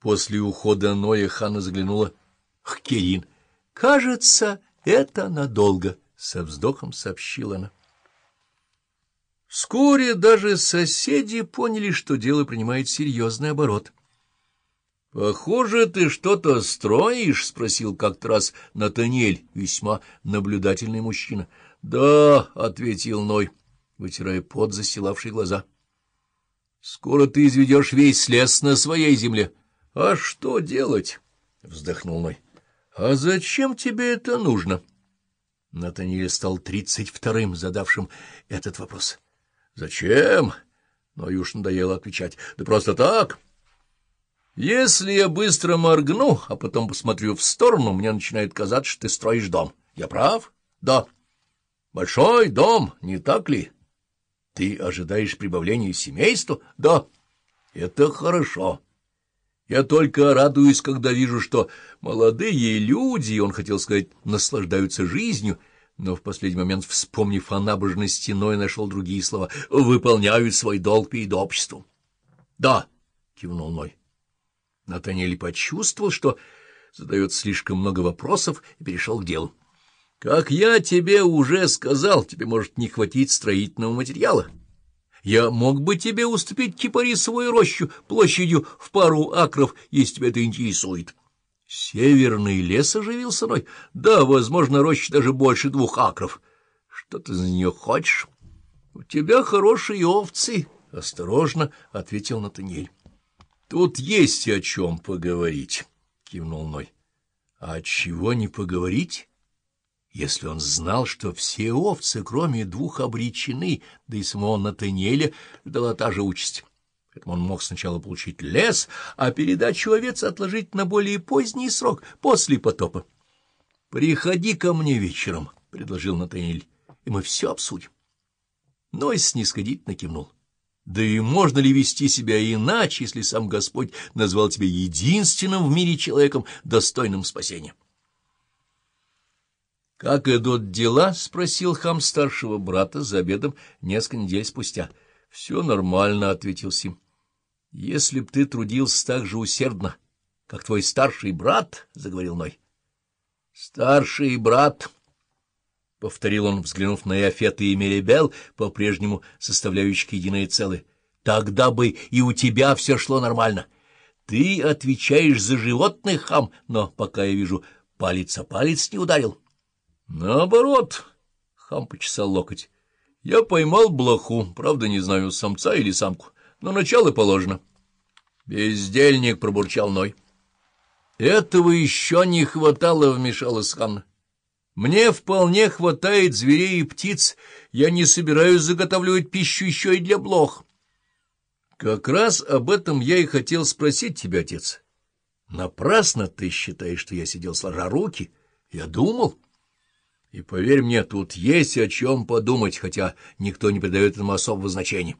После ухода Ноя Хана заглянула к Керин. — Кажется, это надолго, — со вздохом сообщила она. Вскоре даже соседи поняли, что дело принимает серьезный оборот. — Похоже, ты что-то строишь? — спросил как-то раз Натаниэль, весьма наблюдательный мужчина. — Да, — ответил Ной, вытирая пот, застилавший глаза. — Скоро ты изведешь весь лес на своей земле. — А что делать? — вздохнул Ной. — А зачем тебе это нужно? Натаниэль стал тридцать вторым, задавшим этот вопрос. — Зачем? Но уж надоело отвечать. Да просто так. Если я быстро моргну, а потом посмотрю в сторону, мне начинает казаться, что ты строишь дом. Я прав? Да. Большой дом, не так ли? Ты ожидаешь прибавления семейства? Да. Это хорошо. Я только радуюсь, когда вижу, что молодые люди, он хотел сказать, наслаждаются жизнью, — но в последний момент, вспомнив о набожности, Ной нашел другие слова — выполняют свой долг перед обществом. — Да, — кивнул Ной. Натаниэль почувствовал, что задает слишком много вопросов, и перешел к делу. — Как я тебе уже сказал, тебе может не хватить строительного материала. Я мог бы тебе уступить кипарисовую рощу площадью в пару акров, если тебя это интересует. — Северный лес оживился мной. Да, возможно, роща даже больше двух акров. Что ты за нее хочешь? У тебя хорошие овцы, — осторожно ответил Натаниэль. Тут есть о чем поговорить, — кивнул Ной. А чего не поговорить? Если он знал, что все овцы, кроме двух, обречены, да и самого Натаниэля ждала та же участь. Поэтому он мог сначала получить лес, а передачу овец отложить на более поздний срок, после потопа. — Приходи ко мне вечером, — предложил Натаниэль, — и мы все обсудим. Нойс снисходительно кивнул. Да и можно ли вести себя иначе, если сам Господь назвал тебя единственным в мире человеком, достойным спасения? — Как идут дела? — спросил хам старшего брата за обедом несколько недель спустя. —— Все нормально, — ответил Сим. — Если б ты трудился так же усердно, как твой старший брат, — заговорил Ной. — Старший брат, — повторил он, взглянув на Иофета и Меребел, по-прежнему составляющих единое целое, — тогда бы и у тебя все шло нормально. Ты отвечаешь за животных, хам, но пока я вижу, палец о палец не ударил. — Наоборот, — хам почесал локоть. Я поймал блоху, правда, не знаю, самца или самку, но начало положено. Бездельник пробурчал Ной. Этого еще не хватало, вмешалась Ханна. Мне вполне хватает зверей и птиц, я не собираюсь заготавливать пищу еще и для блох. Как раз об этом я и хотел спросить тебя, отец. Напрасно ты считаешь, что я сидел сложа руки. Я думал... И поверь мне, тут есть о чем подумать, хотя никто не придает этому особого значения.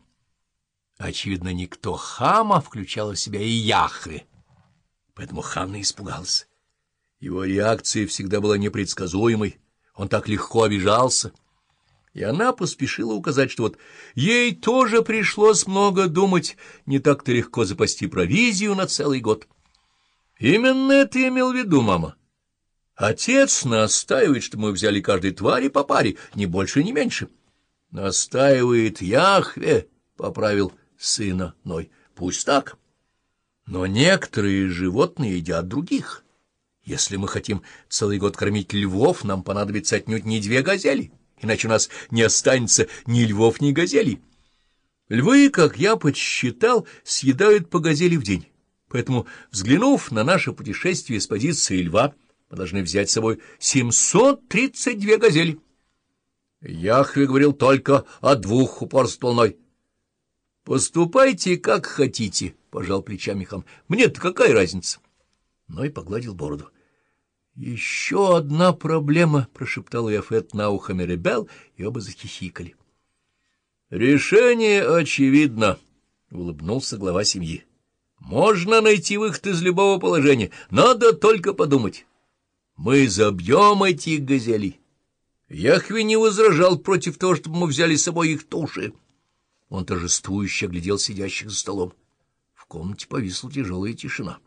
Очевидно, никто Хама включал в себя и Яхве, поэтому Ханна испугался. Его реакция всегда была непредсказуемой, он так легко обижался. И она поспешила указать, что вот ей тоже пришлось много думать, не так-то легко запасти провизию на целый год. Именно это имел в виду мама. Отец настаивает, что мы взяли каждой твари по паре, ни больше, ни меньше. Настаивает Яхве, — поправил сына Ной. Пусть так. Но некоторые животные едят других. Если мы хотим целый год кормить львов, нам понадобится отнюдь не две газели, иначе у нас не останется ни львов, ни газелей. Львы, как я подсчитал, съедают по газели в день. Поэтому, взглянув на наше путешествие с позиции льва, мы должны взять с собой 732 газели. Яхве говорил только о двух, упорствовал Поступайте, как хотите, — пожал плечами хам. — Мне-то какая разница? Ной погладил бороду. — Еще одна проблема, — прошептал Яфет на ухо Меребел, и оба захихикали. — Решение очевидно, — улыбнулся глава семьи. — Можно найти выход из любого положения, надо только подумать. Мы забьем этих газелей. Яхве не возражал против того, чтобы мы взяли с собой их туши. Он торжествующе оглядел сидящих за столом. В комнате повисла тяжелая тишина.